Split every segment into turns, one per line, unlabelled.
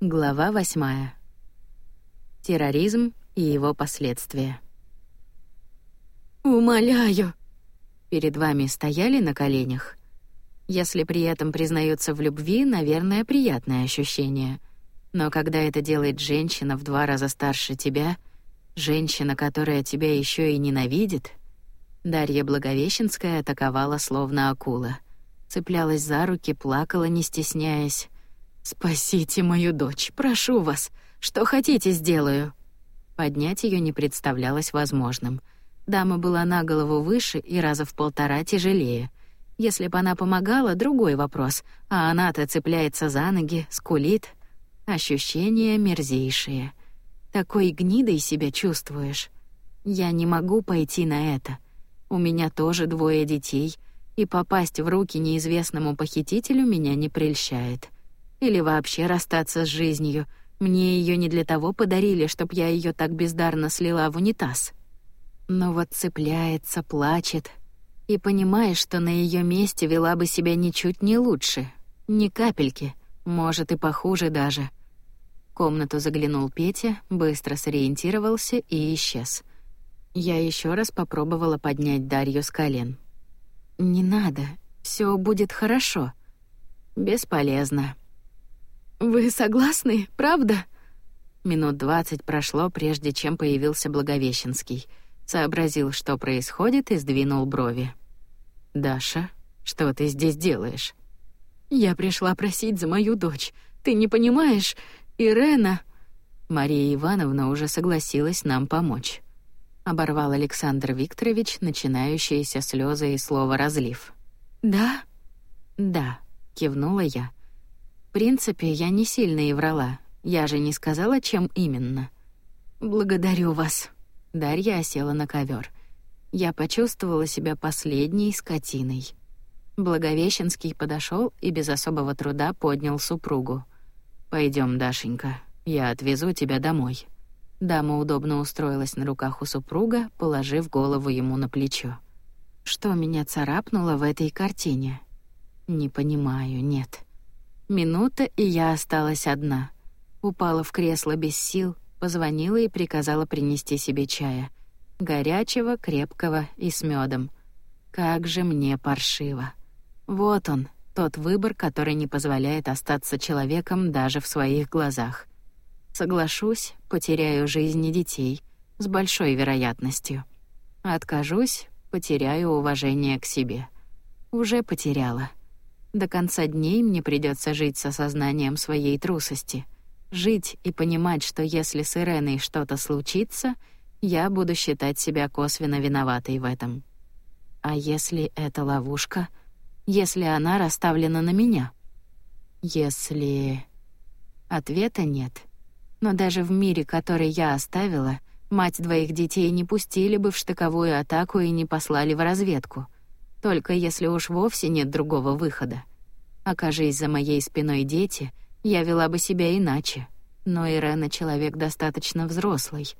Глава восьмая. Терроризм и его последствия.
«Умоляю!»
Перед вами стояли на коленях. Если при этом признаются в любви, наверное, приятное ощущение. Но когда это делает женщина в два раза старше тебя, женщина, которая тебя еще и ненавидит, Дарья Благовещенская атаковала словно акула. Цеплялась за руки, плакала, не стесняясь. «Спасите мою дочь, прошу вас. Что хотите, сделаю». Поднять ее не представлялось возможным. Дама была на голову выше и раза в полтора тяжелее. Если бы она помогала, другой вопрос, а она-то цепляется за ноги, скулит. Ощущения мерзейшие. Такой гнидой себя чувствуешь. Я не могу пойти на это. У меня тоже двое детей, и попасть в руки неизвестному похитителю меня не прельщает. Или вообще расстаться с жизнью. Мне ее не для того подарили, чтоб я ее так бездарно слила в унитаз. Но вот цепляется, плачет, и понимаешь, что на ее месте вела бы себя ничуть не лучше, ни капельки, может и похуже даже. В комнату заглянул Петя, быстро сориентировался и исчез. Я еще раз попробовала поднять Дарью с колен. «Не надо, все будет хорошо». «Бесполезно».
«Вы согласны, правда?»
Минут двадцать прошло, прежде чем появился Благовещенский. Сообразил, что происходит, и сдвинул брови. «Даша, что ты здесь делаешь?»
«Я пришла просить за мою дочь. Ты не понимаешь? Ирена...»
Мария Ивановна уже согласилась нам помочь оборвал Александр Викторович начинающиеся слезы и слово разлив.
Да?
Да, кивнула я. Принципе, я не сильно и врала. Я же не сказала, чем именно.
Благодарю вас.
Дарья села на ковер. Я почувствовала себя последней скотиной. Благовещенский подошел и без особого труда поднял супругу. Пойдем, Дашенька, я отвезу тебя домой. Дама удобно устроилась на руках у супруга, положив голову ему на плечо. Что меня царапнуло в этой картине? Не понимаю, нет. Минута, и я осталась одна. Упала в кресло без сил, позвонила и приказала принести себе чая. Горячего, крепкого и с медом. Как же мне паршиво. Вот он, тот выбор, который не позволяет остаться человеком даже в своих глазах. Соглашусь, потеряю жизни детей с большой вероятностью. Откажусь, потеряю уважение к себе. Уже потеряла. До конца дней мне придется жить с осознанием своей трусости. Жить и понимать, что если с Иреной что-то случится, я буду считать себя косвенно виноватой в этом. А если это ловушка? Если она расставлена на меня? Если... Ответа нет. Но даже в мире, который я оставила, мать двоих детей не пустили бы в штыковую атаку и не послали в разведку. Только если уж вовсе нет другого выхода. Окажись за моей спиной дети, я вела бы себя иначе. Но Ирена человек достаточно взрослый.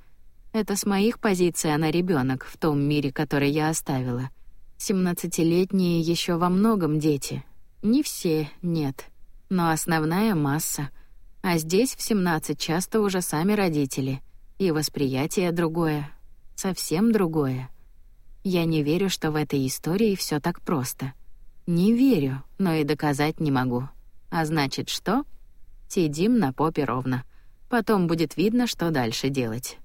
Это с моих позиций она ребенок в том мире, который я оставила. Семнадцатилетние еще во многом дети. Не все, нет. Но основная масса — а здесь в 17 часто уже сами родители, и восприятие другое, совсем другое. Я не верю, что в этой истории все так просто. Не верю, но и доказать не могу. А значит, что? Сидим на попе ровно. Потом будет видно, что дальше делать.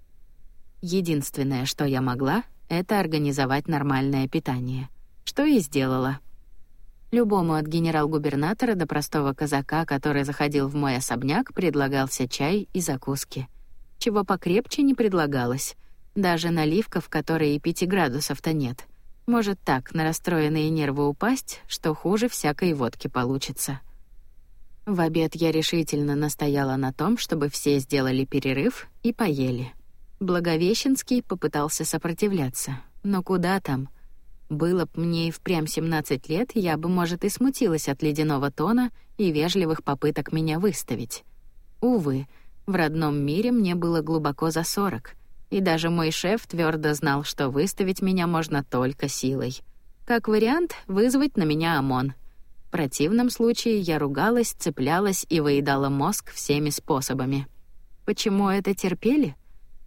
Единственное, что я могла, это организовать нормальное питание. Что и сделала. Любому от генерал-губернатора до простого казака, который заходил в мой особняк, предлагался чай и закуски. Чего покрепче не предлагалось. Даже наливка, в которой и пяти градусов-то нет. Может так на расстроенные нервы упасть, что хуже всякой водки получится. В обед я решительно настояла на том, чтобы все сделали перерыв и поели. Благовещенский попытался сопротивляться, но куда там — было б мне и впрямь 17 лет, я бы, может, и смутилась от ледяного тона и вежливых попыток меня выставить. Увы, в родном мире мне было глубоко за 40, и даже мой шеф твердо знал, что выставить меня можно только силой. Как вариант, вызвать на меня ОМОН. В противном случае я ругалась, цеплялась и выедала мозг всеми способами. Почему это терпели?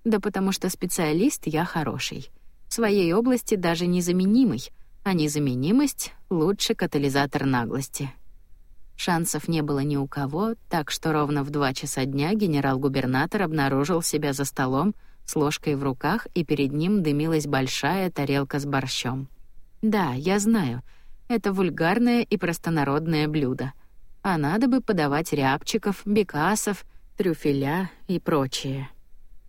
Да потому что специалист я хороший. В своей области даже незаменимый, а незаменимость — лучший катализатор наглости. Шансов не было ни у кого, так что ровно в два часа дня генерал-губернатор обнаружил себя за столом с ложкой в руках, и перед ним дымилась большая тарелка с борщом. Да, я знаю, это вульгарное и простонародное блюдо. А надо бы подавать рябчиков, бекасов, трюфеля и прочее.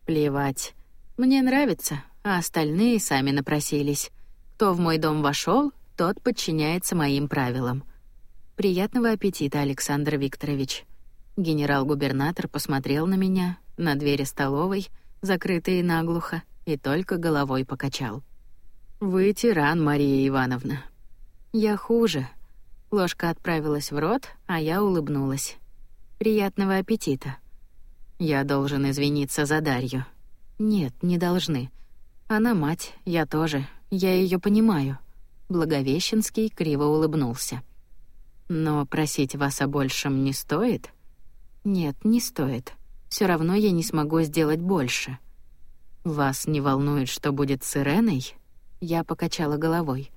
Плевать. Мне нравится, а остальные сами напросились. Кто в мой дом вошел, тот подчиняется моим правилам. Приятного аппетита, Александр Викторович. Генерал-губернатор посмотрел на меня, на двери столовой, закрытые наглухо, и только головой покачал. Вы тиран, Мария Ивановна. Я хуже. Ложка отправилась в рот, а я улыбнулась. Приятного аппетита. Я должен извиниться за Дарью. Нет, не должны. Она мать, я тоже. Я ее понимаю. Благовещенский криво улыбнулся. Но просить вас о большем не стоит? Нет, не стоит. Все равно я не смогу сделать больше. Вас не волнует, что будет с Иреной? Я покачала головой.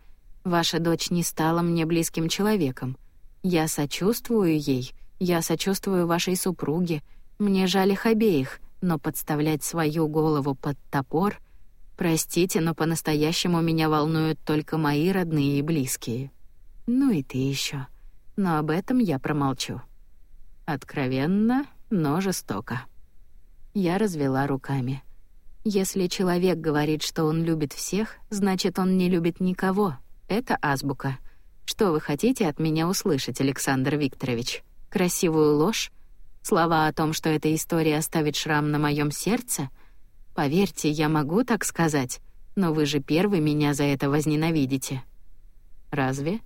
Ваша дочь не стала мне близким человеком. Я сочувствую ей, я сочувствую вашей супруге. Мне жаль их обеих, но подставлять свою голову под топор... Простите, но по-настоящему меня волнуют только мои родные и близкие. Ну и ты еще но об этом я промолчу. Откровенно, но жестоко. Я развела руками. Если человек говорит, что он любит всех, значит, он не любит никого. Это азбука. Что вы хотите от меня услышать, Александр Викторович? Красивую ложь? Слова о том, что эта история оставит шрам на моем сердце? Поверьте, я могу так сказать, но вы же первый меня за это возненавидите. Разве?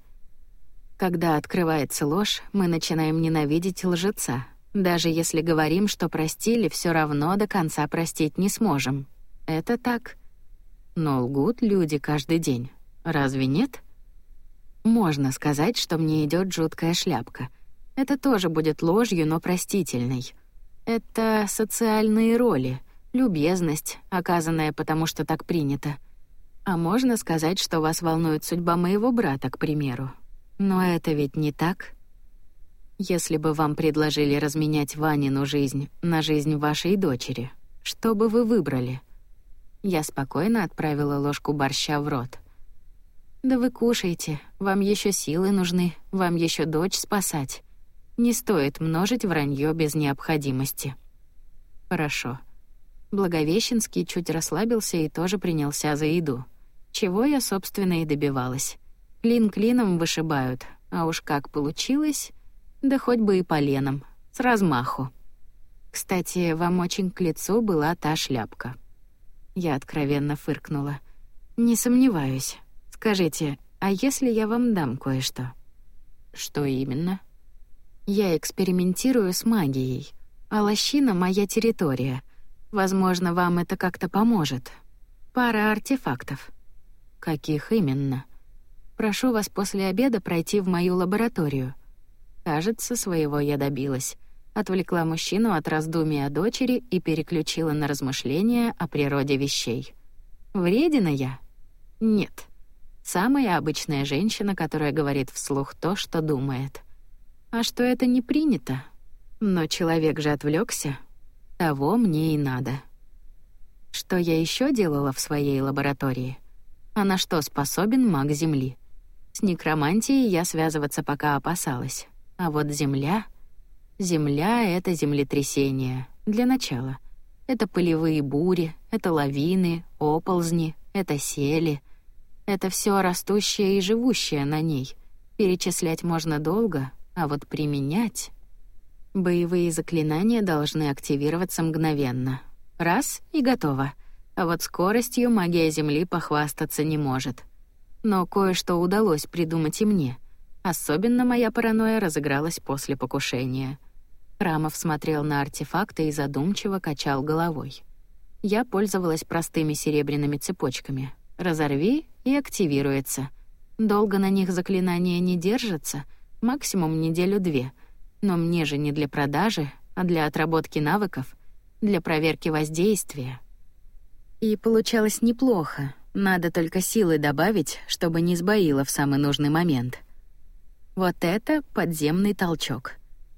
Когда открывается ложь, мы начинаем ненавидеть лжеца. Даже если говорим, что простили, все равно до конца простить не сможем. Это так. Но лгут люди каждый день. Разве нет? Можно сказать, что мне идет жуткая шляпка. Это тоже будет ложью, но простительной. Это социальные роли, любезность, оказанная потому, что так принято. А можно сказать, что вас волнует судьба моего брата, к примеру. Но это ведь не так. Если бы вам предложили разменять Ванину жизнь на жизнь вашей дочери, что бы вы выбрали? Я спокойно отправила ложку борща в рот. Да вы кушайте, вам еще силы нужны, вам еще дочь спасать. Не стоит множить вранье без необходимости. Хорошо. Благовещенский чуть расслабился и тоже принялся за еду. Чего я, собственно, и добивалась. Клин клином вышибают, а уж как получилось, да хоть бы и поленом, с размаху. Кстати, вам очень к лицу была та шляпка. Я откровенно фыркнула. Не сомневаюсь. Скажите, а если я вам дам кое-что? Что именно? Я экспериментирую с магией, а лощина — моя территория. Возможно, вам это как-то поможет. Пара артефактов. Каких именно? Прошу вас после обеда пройти в мою лабораторию. Кажется, своего я добилась. Отвлекла мужчину от раздумий о дочери и переключила на размышления о природе вещей. Вредина я? Нет. Самая обычная женщина, которая говорит вслух то, что думает. А что это не принято? Но человек же отвлекся. Того мне и надо. Что я еще делала в своей лаборатории? А на что способен маг Земли? С некромантией я связываться пока опасалась. А вот земля... Земля — это землетрясение. Для начала. Это пылевые бури, это лавины, оползни, это сели. Это все растущее и живущее на ней. Перечислять можно долго, а вот применять... Боевые заклинания должны активироваться мгновенно. Раз — и готово. А вот скоростью магия Земли похвастаться не может — но кое-что удалось придумать и мне. Особенно моя паранойя разыгралась после покушения. Рамов смотрел на артефакты и задумчиво качал головой. Я пользовалась простыми серебряными цепочками. Разорви и активируется. Долго на них заклинания не держатся, максимум неделю-две. Но мне же не для продажи, а для отработки навыков, для проверки воздействия. И получалось неплохо. Надо только силы добавить, чтобы не сбоило в самый нужный момент. Вот это подземный толчок.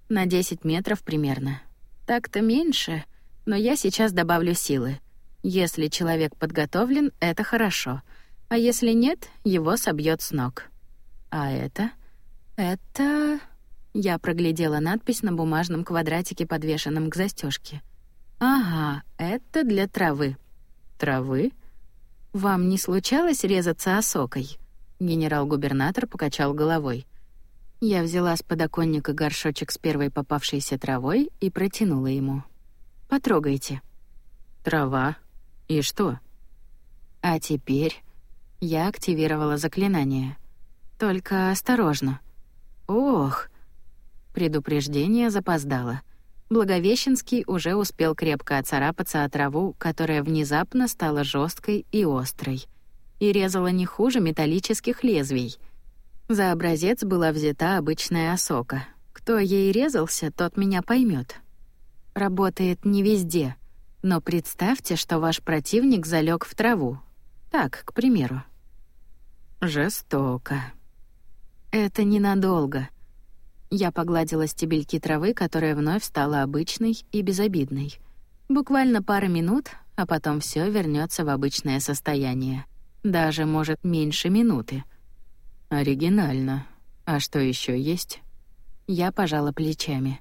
На 10 метров примерно. Так-то меньше, но я сейчас добавлю силы. Если человек подготовлен, это хорошо. А если нет, его собьет с ног. А это? Это... Я проглядела надпись на бумажном квадратике, подвешенном к застежке. Ага, это для травы. Травы? Вам не случалось резаться осокой? Генерал-губернатор покачал головой. Я взяла с подоконника горшочек с первой попавшейся травой и протянула ему. Потрогайте. Трава. И что? А теперь я активировала заклинание. Только осторожно. Ох. Предупреждение запоздало. Благовещенский уже успел крепко оцарапаться о траву, которая внезапно стала жесткой и острой, и резала не хуже металлических лезвий. За образец была взята обычная осока. Кто ей резался, тот меня поймет. Работает не везде, но представьте, что ваш противник залег в траву. Так, к примеру. Жестоко. Это ненадолго — я погладила стебельки травы, которая вновь стала обычной и безобидной. Буквально пара минут, а потом все вернется в обычное состояние. Даже, может, меньше минуты. Оригинально. А что еще есть? Я пожала плечами.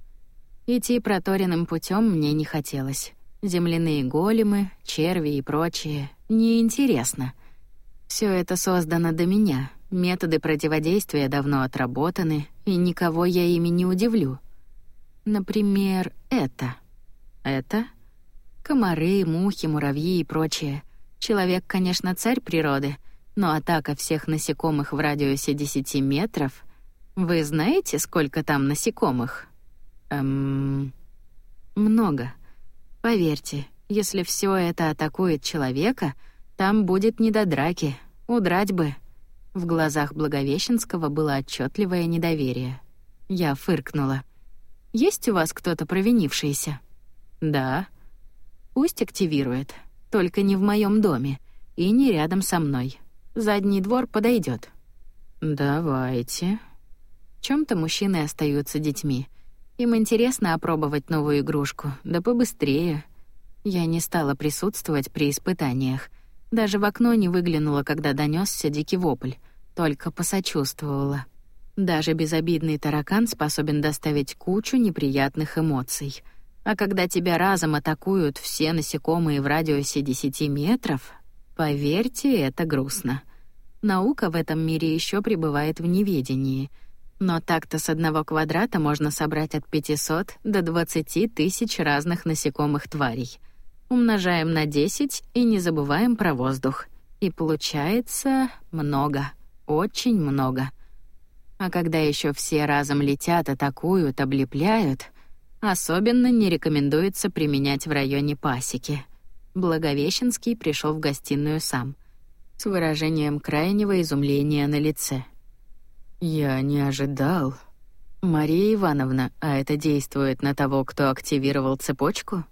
Идти проторенным путем мне не хотелось. Земляные големы, черви и прочее — неинтересно. Все это создано до меня, Методы противодействия давно отработаны, и никого я ими не удивлю. Например, это. Это? Комары, мухи, муравьи и прочее. Человек, конечно, царь природы, но атака всех насекомых в радиусе 10 метров... Вы знаете, сколько там насекомых? Эм... Много. Поверьте, если все это атакует человека, там будет не до драки. Удрать бы. В глазах Благовещенского было отчетливое недоверие. Я фыркнула. «Есть у вас кто-то провинившийся?» «Да». «Пусть активирует. Только не в моем доме и не рядом со мной. Задний двор подойдет. «Давайте». Чем-то мужчины остаются детьми. Им интересно опробовать новую игрушку, да побыстрее. Я не стала присутствовать при испытаниях — даже в окно не выглянула, когда донесся дикий вопль, только посочувствовала. Даже безобидный таракан способен доставить кучу неприятных эмоций. А когда тебя разом атакуют все насекомые в радиусе 10 метров, поверьте, это грустно. Наука в этом мире еще пребывает в неведении. Но так-то с одного квадрата можно собрать от 500 до 20 тысяч разных насекомых тварей — умножаем на 10 и не забываем про воздух. И получается много, очень много. А когда еще все разом летят, атакуют, облепляют, особенно не рекомендуется применять в районе пасеки. Благовещенский пришел в гостиную сам, с выражением крайнего изумления на лице. «Я не ожидал. Мария Ивановна, а это действует на того, кто активировал цепочку?»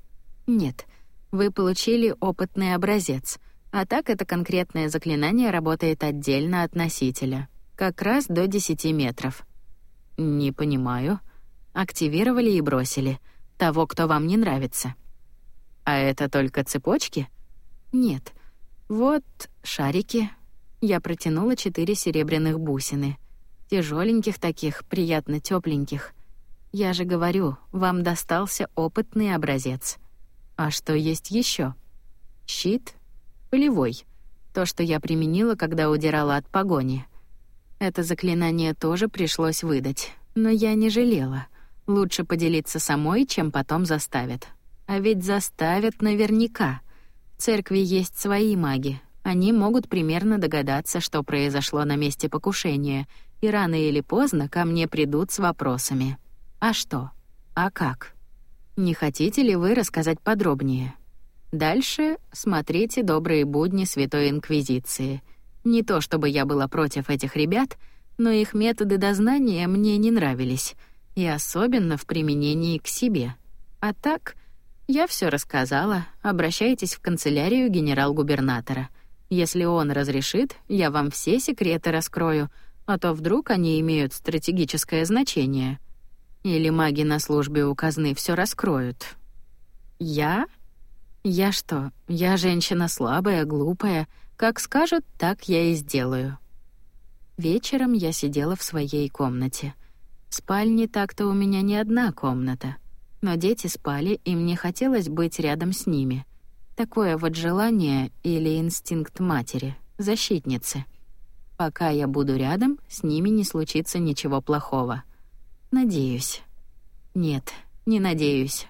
«Нет, вы получили опытный образец, а так это конкретное заклинание работает отдельно от носителя, как раз до 10 метров. Не понимаю. Активировали и бросили. Того, кто вам не нравится. А это только цепочки? Нет. Вот шарики. Я протянула четыре серебряных бусины. Тяжеленьких таких, приятно тепленьких. Я же говорю, вам достался опытный образец. А что есть еще? Щит? Полевой. То, что я применила, когда удирала от погони. Это заклинание тоже пришлось выдать, но я не жалела. Лучше поделиться самой, чем потом заставят. А ведь заставят наверняка. В церкви есть свои маги. Они могут примерно догадаться, что произошло на месте покушения, и рано или поздно ко мне придут с вопросами. А что? А как? Не хотите ли вы рассказать подробнее? Дальше смотрите «Добрые будни Святой Инквизиции». Не то чтобы я была против этих ребят, но их методы дознания мне не нравились, и особенно в применении к себе. А так, я все рассказала, обращайтесь в канцелярию генерал-губернатора. Если он разрешит, я вам все секреты раскрою, а то вдруг они имеют стратегическое значение. Или маги на службе у казны все раскроют. Я? Я что, я женщина слабая, глупая, как скажут, так я и сделаю. Вечером я сидела в своей комнате. В спальне так-то у меня не одна комната. Но дети спали, и мне хотелось быть рядом с ними. Такое вот желание или инстинкт матери, защитницы. Пока я буду рядом, с ними не случится ничего плохого. Надеюсь. Нет, не надеюсь.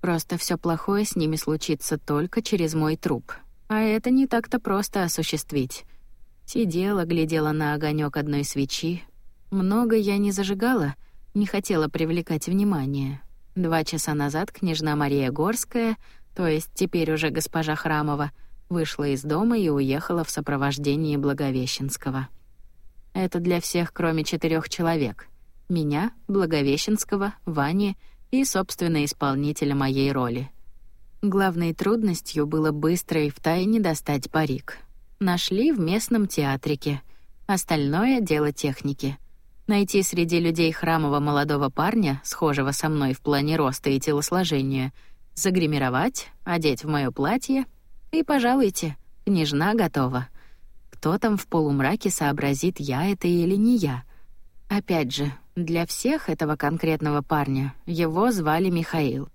Просто все плохое с ними случится только через мой труп. А это не так-то просто осуществить. Сидела, глядела на огонек одной свечи. Много я не зажигала, не хотела привлекать внимание. Два часа назад княжна Мария Горская, то есть теперь уже госпожа Храмова, вышла из дома и уехала в сопровождении Благовещенского. Это для всех, кроме четырех человек. Меня, Благовещенского, Вани и, собственно, исполнителя моей роли. Главной трудностью было быстро и втайне достать парик — Нашли в местном театрике. Остальное — дело техники. Найти среди людей храмового молодого парня, схожего со мной в плане роста и телосложения, загримировать, одеть в моё платье и, пожалуйте, княжна готова. Кто там в полумраке сообразит, я это или не я? Опять же, для всех этого конкретного парня его звали Михаил.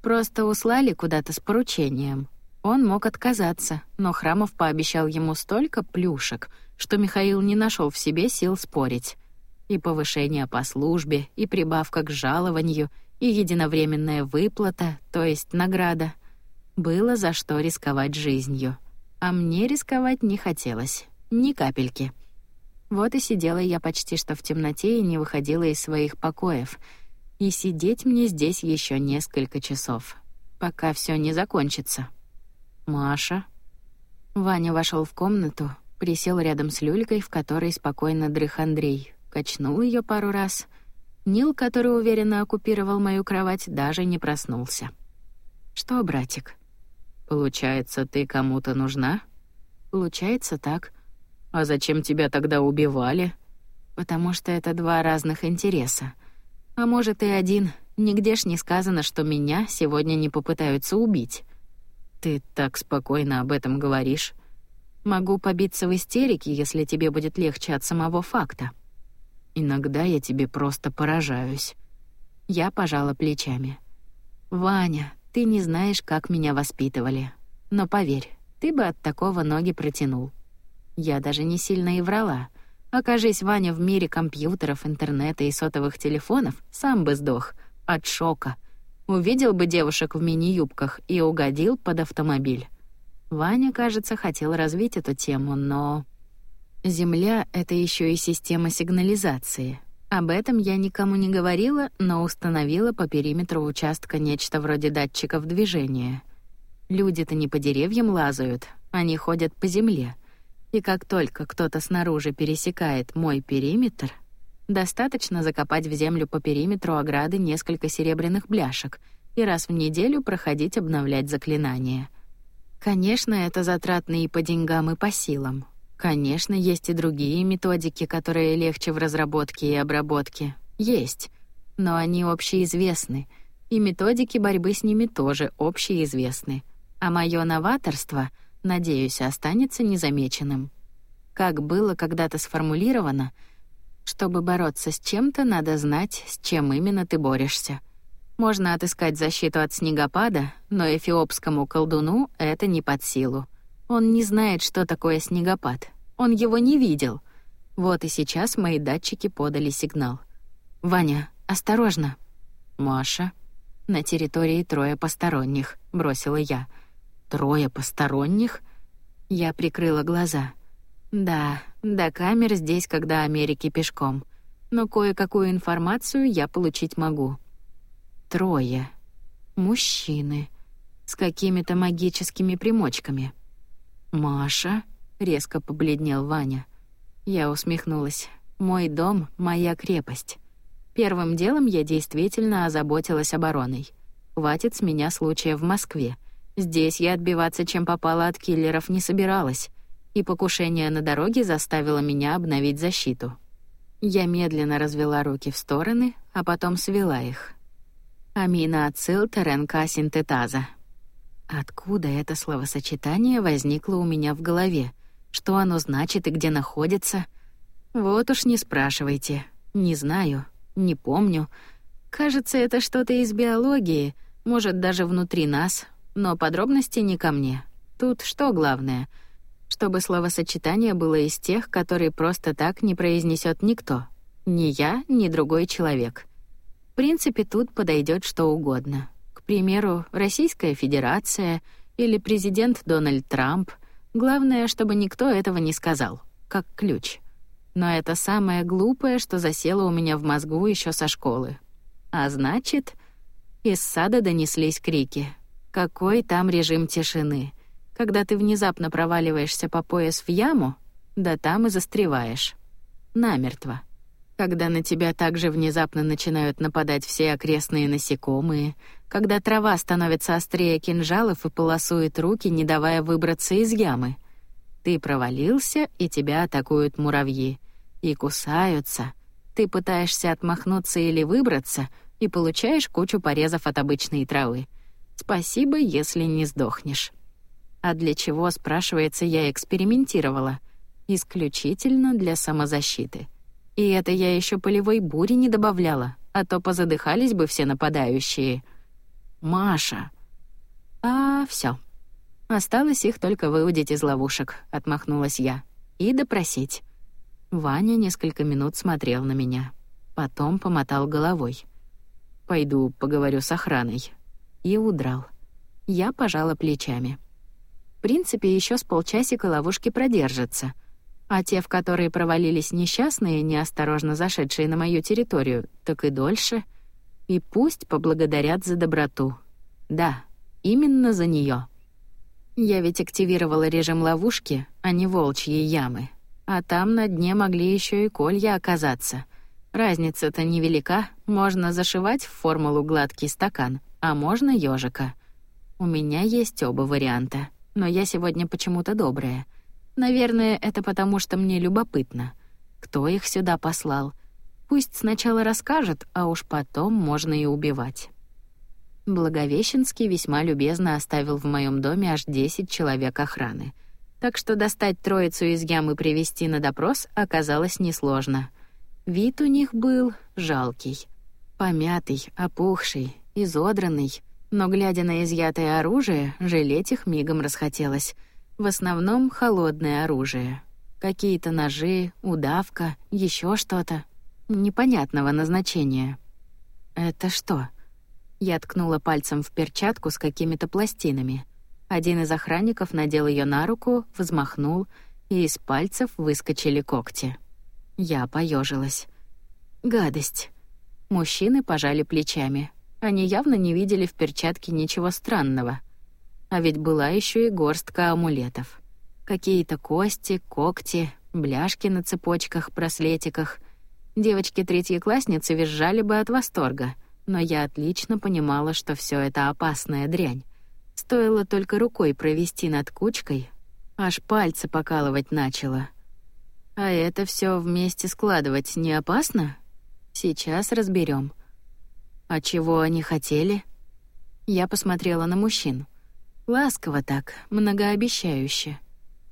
Просто услали куда-то с поручением. Он мог отказаться, но Храмов пообещал ему столько плюшек, что Михаил не нашел в себе сил спорить. И повышение по службе, и прибавка к жалованию, и единовременная выплата, то есть награда. Было за что рисковать жизнью. А мне рисковать не хотелось. Ни капельки. Вот и сидела я почти что в темноте и не выходила из своих покоев. И сидеть мне здесь еще несколько часов, пока все не закончится. Маша. Ваня вошел в комнату, присел рядом с люлькой, в которой спокойно дрых Андрей, качнул ее пару раз. Нил, который уверенно оккупировал мою кровать, даже не проснулся. Что, братик? Получается, ты кому-то нужна? Получается так. А зачем тебя тогда убивали? Потому что это два разных интереса. А может и один. Нигде ж не сказано, что меня сегодня не попытаются убить. Ты так спокойно об этом говоришь. Могу побиться в истерике, если тебе будет легче от самого факта. Иногда я тебе просто поражаюсь. Я пожала плечами. Ваня, ты не знаешь, как меня воспитывали. Но поверь, ты бы от такого ноги протянул. Я даже не сильно и врала. Окажись Ваня в мире компьютеров, интернета и сотовых телефонов, сам бы сдох от шока — Увидел бы девушек в мини-юбках и угодил под автомобиль. Ваня, кажется, хотел развить эту тему, но... Земля — это еще и система сигнализации. Об этом я никому не говорила, но установила по периметру участка нечто вроде датчиков движения. Люди-то не по деревьям лазают, они ходят по земле. И как только кто-то снаружи пересекает мой периметр, Достаточно закопать в землю по периметру ограды несколько серебряных бляшек и раз в неделю проходить обновлять заклинания. Конечно, это затратно и по деньгам, и по силам. Конечно, есть и другие методики, которые легче в разработке и обработке. Есть. Но они общеизвестны, и методики борьбы с ними тоже общеизвестны. А мое новаторство, надеюсь, останется незамеченным. Как было когда-то сформулировано — чтобы бороться с чем-то, надо знать, с чем именно ты борешься. Можно отыскать защиту от снегопада, но эфиопскому колдуну это не под силу. Он не знает, что такое снегопад. Он его не видел. Вот и сейчас мои датчики подали сигнал. «Ваня, осторожно!» «Маша?» «На территории трое посторонних», — бросила я. «Трое посторонних?» Я прикрыла глаза. «Да, до камер здесь, когда Америки пешком. Но кое-какую информацию я получить могу. Трое. Мужчины. С какими-то магическими примочками. «Маша?» — резко побледнел Ваня. Я усмехнулась. Мой дом — моя крепость. Первым делом я действительно озаботилась обороной. Хватит с меня случая в Москве. Здесь я отбиваться чем попало от киллеров не собиралась, и покушение на дороге заставило меня обновить защиту. Я медленно развела руки в стороны, а потом свела их. Аминоацил ТРНК синтетаза. Откуда это словосочетание возникло у меня в голове? Что оно значит и где находится? Вот уж не спрашивайте. Не знаю, не помню. Кажется, это что-то из биологии, может, даже внутри нас, но подробности не ко мне. Тут что главное? Чтобы словосочетание было из тех, которые просто так не произнесет никто. Ни я, ни другой человек. В принципе, тут подойдет что угодно. Примеру, Российская Федерация или президент Дональд Трамп. Главное, чтобы никто этого не сказал, как ключ. Но это самое глупое, что засело у меня в мозгу еще со школы. А значит, из сада донеслись крики. Какой там режим тишины? Когда ты внезапно проваливаешься по пояс в яму, да там и застреваешь. Намертво. Когда на тебя также внезапно начинают нападать все окрестные насекомые, когда трава становится острее кинжалов и полосует руки, не давая выбраться из ямы. Ты провалился, и тебя атакуют муравьи. И кусаются. Ты пытаешься отмахнуться или выбраться, и получаешь кучу порезов от обычной травы. Спасибо, если не сдохнешь. А для чего, спрашивается, я экспериментировала? Исключительно для самозащиты. И это я еще полевой бури не добавляла, а то позадыхались бы все нападающие. Маша. А, все. Осталось их только выудить из ловушек, отмахнулась я. И допросить. Ваня несколько минут смотрел на меня. Потом помотал головой. «Пойду поговорю с охраной». И удрал. Я пожала плечами. В принципе, еще с полчасика ловушки продержатся. А те, в которые провалились несчастные, неосторожно зашедшие на мою территорию, так и дольше. И пусть поблагодарят за доброту. Да, именно за нее. Я ведь активировала режим ловушки, а не волчьи ямы. А там на дне могли еще и колья оказаться. Разница-то невелика, можно зашивать в формулу гладкий стакан, а можно ежика. У меня есть оба варианта но я сегодня почему-то добрая. Наверное, это потому, что мне любопытно. Кто их сюда послал? Пусть сначала расскажет, а уж потом можно и убивать. Благовещенский весьма любезно оставил в моем доме аж 10 человек охраны. Так что достать троицу из ямы и привести на допрос оказалось несложно. Вид у них был жалкий. Помятый, опухший, изодранный — но, глядя на изъятое оружие, жалеть их мигом расхотелось. В основном холодное оружие. Какие-то ножи, удавка, еще что-то. Непонятного назначения. «Это что?» Я ткнула пальцем в перчатку с какими-то пластинами. Один из охранников надел ее на руку, взмахнул, и из пальцев выскочили когти. Я поежилась. «Гадость». Мужчины пожали плечами. Они явно не видели в перчатке ничего странного. А ведь была еще и горстка амулетов. Какие-то кости, когти, бляшки на цепочках, браслетиках. Девочки-третьеклассницы визжали бы от восторга, но я отлично понимала, что все это опасная дрянь. Стоило только рукой провести над кучкой, аж пальцы покалывать начало. А это все вместе складывать не опасно? Сейчас разберем. А чего они хотели? Я посмотрела на мужчин. Ласково так, многообещающе.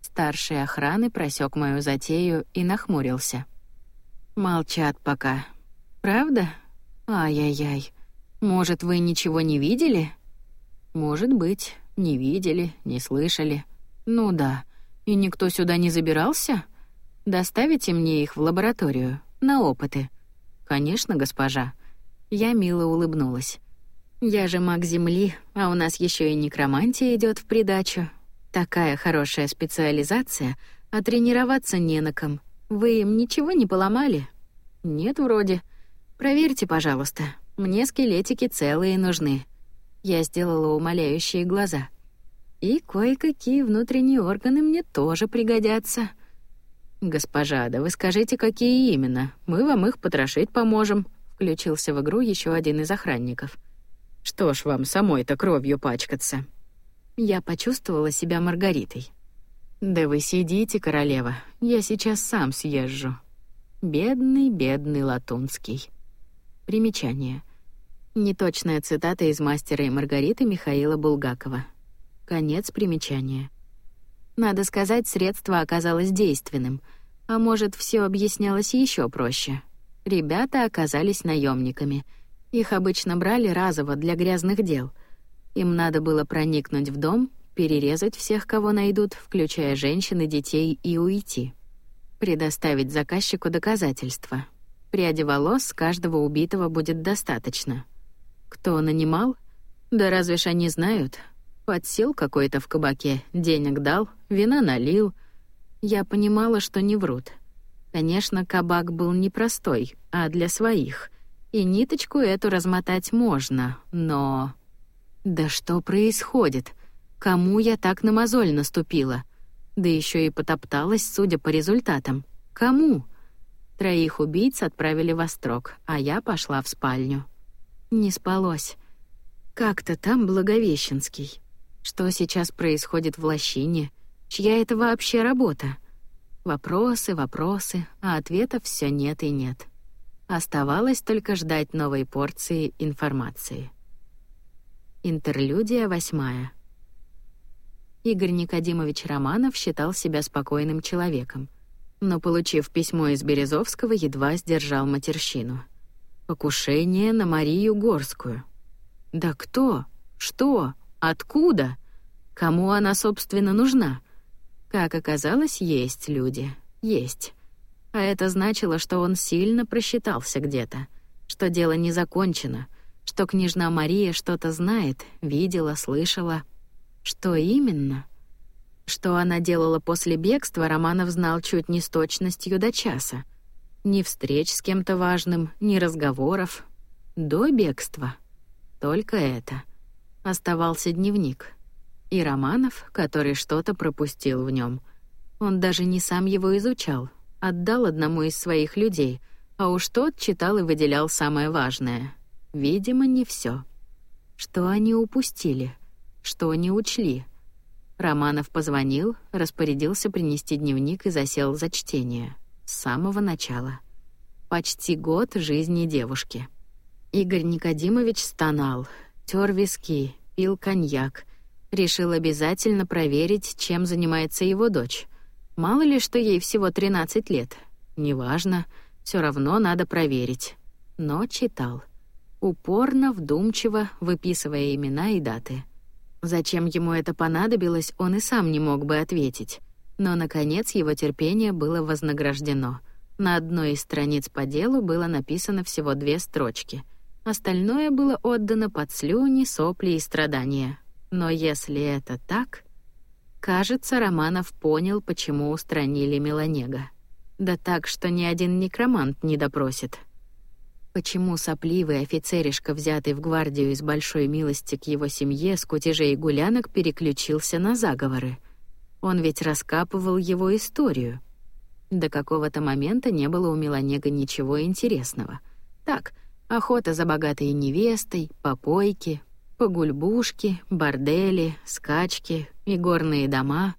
Старший охраны просек мою затею и нахмурился. Молчат пока. Правда? Ай-яй-яй. Может, вы ничего не видели? Может быть, не видели, не слышали. Ну да. И никто сюда не забирался? Доставите мне их в лабораторию на опыты. Конечно, госпожа. Я мило улыбнулась. Я же маг Земли, а у нас еще и некромантия идет в придачу. Такая хорошая специализация, а тренироваться не на ком. Вы им ничего не поломали? Нет, вроде. Проверьте, пожалуйста. Мне скелетики целые нужны. Я сделала умоляющие глаза. И кое-какие внутренние органы мне тоже пригодятся. «Госпожа, да вы скажите, какие именно. Мы вам их потрошить поможем», — включился в игру еще один из охранников. «Что ж вам самой-то кровью пачкаться?» Я почувствовала себя Маргаритой. «Да вы сидите, королева, я сейчас сам съезжу». Бедный, бедный Латунский. Примечание. Неточная цитата из «Мастера и Маргариты» Михаила Булгакова. Конец примечания. Надо сказать, средство оказалось действенным, а может, все объяснялось еще проще. Ребята оказались наемниками. Их обычно брали разово для грязных дел. Им надо было проникнуть в дом, перерезать всех, кого найдут, включая женщин и детей, и уйти. Предоставить заказчику доказательства. Пряди волос каждого убитого будет достаточно. Кто нанимал? Да разве ж они знают? Подсел какой-то в кабаке, денег дал, вина налил. Я понимала, что не врут. Конечно, кабак был непростой, а для своих. И ниточку эту размотать можно, но... Да что происходит? Кому я так на мозоль наступила? Да еще и потопталась, судя по результатам. Кому? Троих убийц отправили в острог, а я пошла в спальню. Не спалось. Как-то там Благовещенский. Что сейчас происходит в Лощине? Чья это вообще работа? Вопросы, вопросы, а ответов все нет и нет. Оставалось только ждать новой порции информации. Интерлюдия восьмая. Игорь Никодимович Романов считал себя спокойным человеком, но, получив письмо из Березовского, едва сдержал матерщину. Покушение на Марию Горскую. Да кто? Что? Откуда? Кому она, собственно, нужна? Как оказалось, есть люди. Есть. А это значило, что он сильно просчитался где-то, что дело не закончено, что княжна Мария что-то знает, видела, слышала — что именно? Что она делала после бегства, Романов знал чуть не с точностью до часа. Ни встреч с кем-то важным, ни разговоров. До бегства. Только это. Оставался дневник. И Романов, который что-то пропустил в нем. Он даже не сам его изучал, отдал одному из своих людей, а уж тот читал и выделял самое важное. Видимо, не все. Что они упустили? Что не учли? Романов позвонил, распорядился принести дневник и засел за чтение. С самого начала. Почти год жизни девушки. Игорь Никодимович стонал, тер виски, пил коньяк. Решил обязательно проверить, чем занимается его дочь. Мало ли, что ей всего 13 лет. Неважно, все равно надо проверить. Но читал. Упорно, вдумчиво, выписывая имена и даты. Зачем ему это понадобилось, он и сам не мог бы ответить. Но, наконец, его терпение было вознаграждено. На одной из страниц по делу было написано всего две строчки. Остальное было отдано под слюни, сопли и страдания. Но если это так... Кажется, Романов понял, почему устранили Меланега. Да так, что ни один некромант не допросит. Почему сопливый офицеришка, взятый в гвардию из большой милости к его семье с кутежей гулянок, переключился на заговоры? Он ведь раскапывал его историю. До какого-то момента не было у Меланега ничего интересного. Так, охота за богатой невестой, попойки, погульбушки, бордели, скачки и горные дома.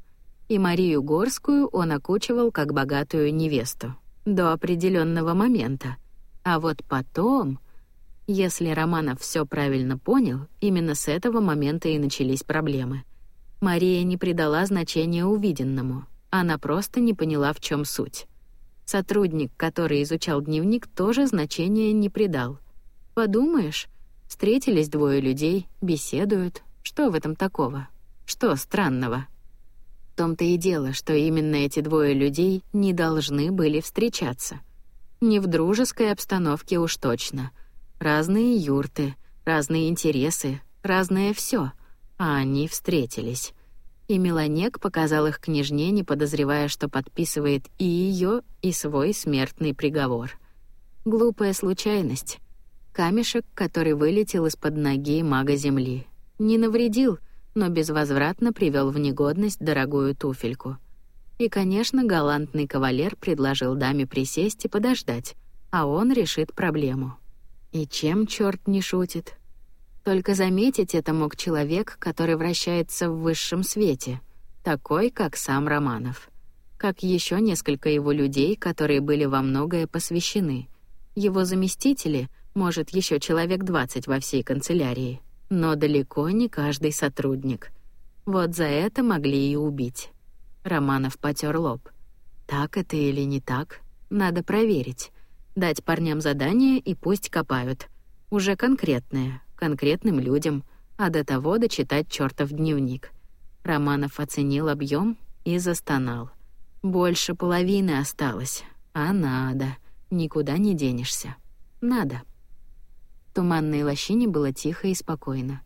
И Марию Горскую он окучивал как богатую невесту. До определенного момента — а вот потом, если Романов все правильно понял, именно с этого момента и начались проблемы. Мария не придала значения увиденному. Она просто не поняла, в чем суть. Сотрудник, который изучал дневник, тоже значения не придал. Подумаешь, встретились двое людей, беседуют. Что в этом такого? Что странного? В том-то и дело, что именно эти двое людей не должны были встречаться — не в дружеской обстановке уж точно. Разные юрты, разные интересы, разное все, а они встретились. И Меланек показал их княжне, не подозревая, что подписывает и ее, и свой смертный приговор. Глупая случайность. Камешек, который вылетел из-под ноги мага Земли. Не навредил, но безвозвратно привел в негодность дорогую туфельку. И, конечно, галантный кавалер предложил даме присесть и подождать, а он решит проблему. И чем черт не шутит? Только заметить это мог человек, который вращается в высшем свете, такой, как сам Романов. Как еще несколько его людей, которые были во многое посвящены. Его заместители, может, еще человек двадцать во всей канцелярии, но далеко не каждый сотрудник. Вот за это могли и убить. Романов потер лоб. Так это или не так? Надо проверить. Дать парням задание и пусть копают. Уже конкретное, конкретным людям, а до того дочитать чертов дневник. Романов оценил объем и застонал. Больше половины осталось, а надо, никуда не денешься. Надо. В туманной лощине было тихо и спокойно.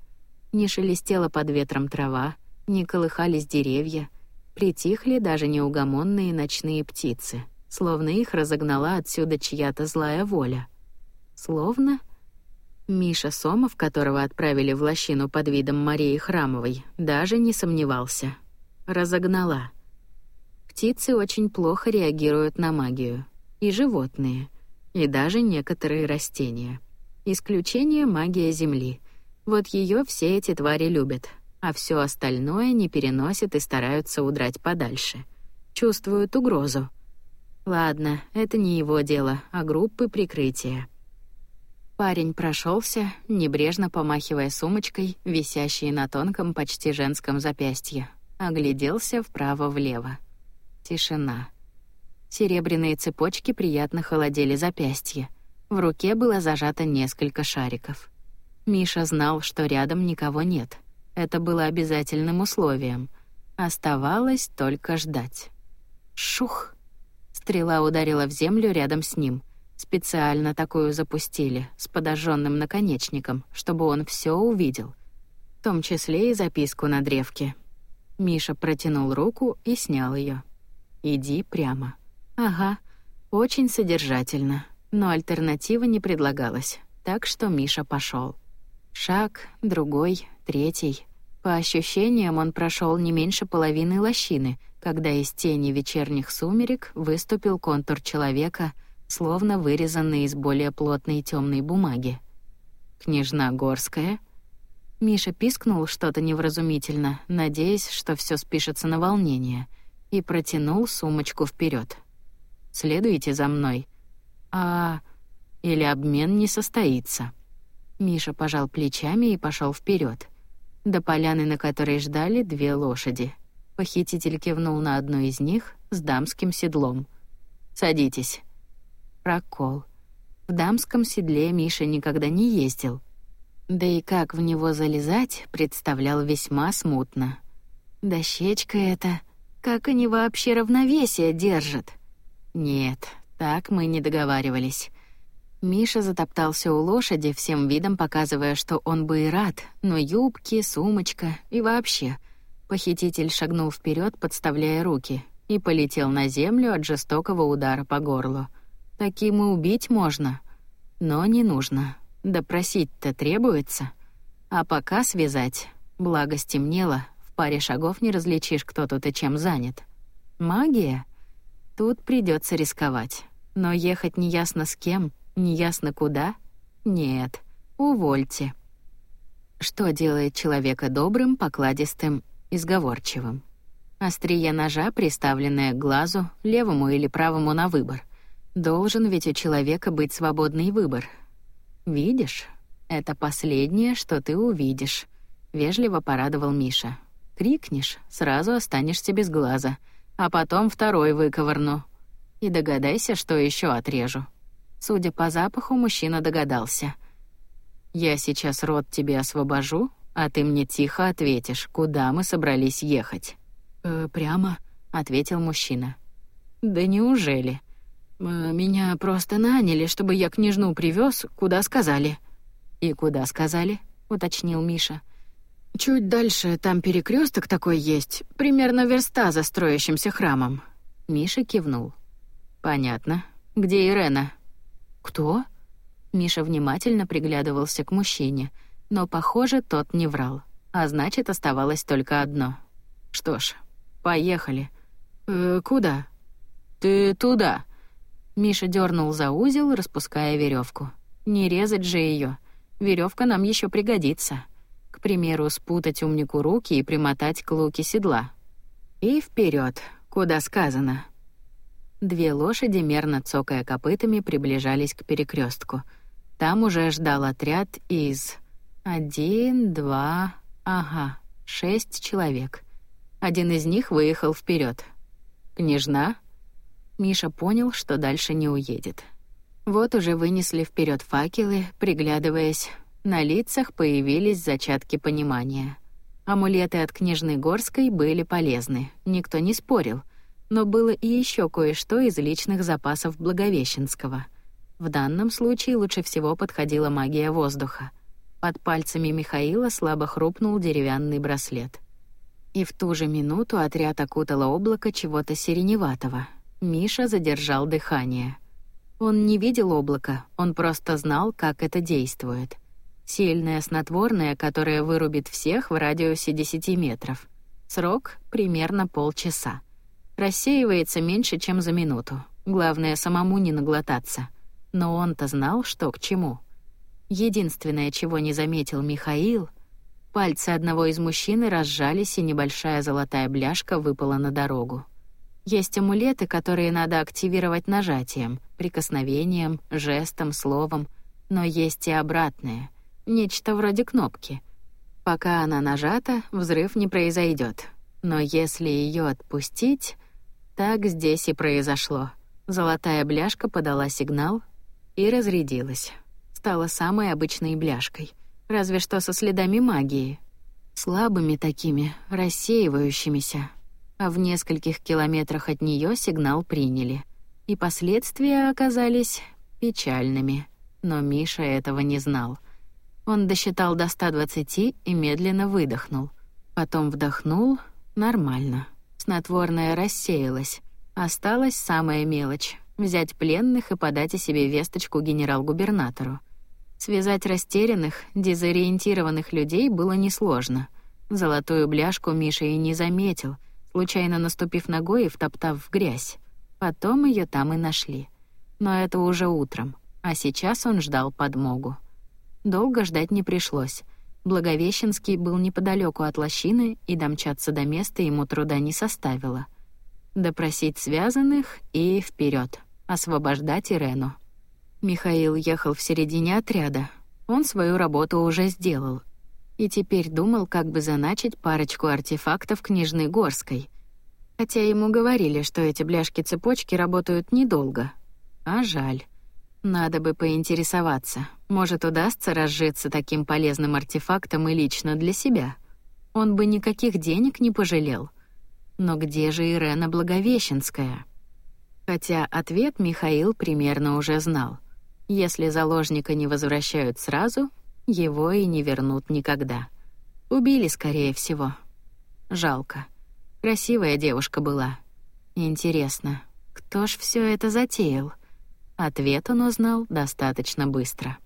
Не шелестела под ветром трава, не колыхались деревья, притихли даже неугомонные ночные птицы — словно их разогнала отсюда чья-то злая воля. Словно Миша Сомов, которого отправили в лощину под видом Марии Храмовой, даже не сомневался. Разогнала. Птицы очень плохо реагируют на магию. И животные. И даже некоторые растения. Исключение магия Земли. Вот ее все эти твари любят, а все остальное не переносят и стараются удрать подальше. Чувствуют угрозу. Ладно, это не его дело, а группы прикрытия. Парень прошелся, небрежно помахивая сумочкой, висящей на тонком, почти женском запястье. Огляделся вправо-влево. Тишина. Серебряные цепочки приятно холодели запястье. В руке было зажато несколько шариков. Миша знал, что рядом никого нет. Это было обязательным условием. Оставалось только ждать. Шух! Стрела ударила в землю рядом с ним. Специально такую запустили, с подожженным наконечником, чтобы он все увидел. В том числе и записку на древке. Миша протянул руку и снял ее. «Иди прямо». «Ага, очень содержательно, но альтернатива не предлагалась, так что Миша пошел. Шаг, другой, третий. По ощущениям, он прошел не меньше половины лощины, когда из тени вечерних сумерек выступил контур человека, словно вырезанный из более плотной темной бумаги. «Княжна Горская?» Миша пискнул что-то невразумительно, надеясь, что все спишется на волнение, и протянул сумочку вперед. «Следуйте за мной». «А...» «Или обмен не состоится». Миша пожал плечами и пошел вперед до поляны, на которой ждали две лошади. Похититель кивнул на одну из них с дамским седлом. «Садитесь». Прокол. В дамском седле Миша никогда не ездил. Да и как в него залезать, представлял весьма смутно. Дощечка эта, как они вообще равновесие держат? Нет, так мы не договаривались. Миша затоптался у лошади, всем видом показывая, что он бы и рад, но юбки, сумочка и вообще. Похититель шагнул вперед, подставляя руки, и полетел на землю от жестокого удара по горлу. Таким и убить можно, но не нужно. Допросить-то требуется. А пока связать. Благо стемнело, в паре шагов не различишь, кто тут и чем занят. Магия? Тут придется рисковать. Но ехать неясно с кем — Неясно куда? Нет, увольте. Что делает человека добрым, покладистым и сговорчивым? Острие ножа, приставленное к глазу, левому или правому на выбор. Должен ведь у человека быть свободный выбор. Видишь? Это последнее, что ты увидишь, вежливо порадовал Миша. Крикнешь, сразу останешься без глаза, а потом второй выковырну. И догадайся, что еще отрежу. Судя по запаху, мужчина догадался. «Я сейчас рот тебе освобожу, а ты мне тихо ответишь, куда мы собрались ехать». «Э, «Прямо», — ответил мужчина. «Да неужели? Э, меня просто наняли, чтобы я княжну привез, куда сказали». «И куда сказали?» — уточнил Миша. «Чуть дальше там перекресток такой есть, примерно верста за строящимся храмом». Миша кивнул. «Понятно. Где Ирена?» «Кто?» Миша внимательно приглядывался к мужчине, но, похоже, тот не врал. А значит, оставалось только одно. «Что ж, поехали».
«Э, куда?»
«Ты туда».
Миша дернул за узел, распуская веревку. «Не резать же ее. Веревка нам еще пригодится. К примеру, спутать умнику руки и примотать к луке седла. И вперед, куда сказано». Две лошади, мерно цокая копытами, приближались к перекрестку. Там уже ждал отряд из... Один, два... Ага, шесть человек. Один из них выехал вперед. «Княжна?» Миша понял, что дальше не уедет. Вот уже вынесли вперед факелы, приглядываясь. На лицах появились зачатки понимания. Амулеты от княжны Горской были полезны, никто не спорил. Но было и еще кое-что из личных запасов Благовещенского. В данном случае лучше всего подходила магия воздуха. Под пальцами Михаила слабо хрупнул деревянный браслет. И в ту же минуту отряд окутало облако чего-то сиреневатого. Миша задержал дыхание — он не видел облака, он просто знал, как это действует. Сильное снотворное, которое вырубит всех в радиусе 10 метров. Срок — примерно полчаса. Рассеивается меньше, чем за минуту. Главное, самому не наглотаться. Но он-то знал, что к чему. Единственное, чего не заметил Михаил, пальцы одного из мужчин разжались, и небольшая золотая бляшка выпала на дорогу. Есть амулеты, которые надо активировать нажатием, прикосновением, жестом, словом, но есть и обратное, нечто вроде кнопки. Пока она нажата, взрыв не произойдет. Но если ее отпустить, так здесь и произошло. Золотая бляшка подала сигнал и разрядилась. Стала самой обычной бляшкой, разве что со следами магии. Слабыми такими, рассеивающимися, а в нескольких километрах от нее сигнал приняли. И последствия оказались печальными. Но Миша этого не знал. Он досчитал до 120 и медленно выдохнул. Потом вдохнул. Нормально. Снотворное рассеялось. Осталась самая мелочь — взять пленных и подать о себе весточку генерал-губернатору. Связать растерянных, дезориентированных людей было несложно. Золотую бляшку Миша и не заметил — случайно наступив ногой и втоптав в грязь. Потом ее там и нашли. Но это уже утром, а сейчас он ждал подмогу. Долго ждать не пришлось. Благовещенский был неподалеку от лощины, и домчаться до места ему труда не составило. Допросить связанных и вперед, освобождать Ирену. Михаил ехал в середине отряда. Он свою работу уже сделал — и теперь думал, как бы заначить парочку артефактов княжны Горской. Хотя ему говорили, что эти бляшки-цепочки работают недолго. А жаль. Надо бы поинтересоваться. Может, удастся разжиться таким полезным артефактом и лично для себя. Он бы никаких денег не пожалел. Но где же Ирена Благовещенская? Хотя ответ Михаил примерно уже знал. Если заложника не возвращают сразу, его и не вернут никогда. Убили, скорее всего. Жалко. Красивая девушка была. Интересно, кто ж все это затеял? Ответ он узнал достаточно быстро.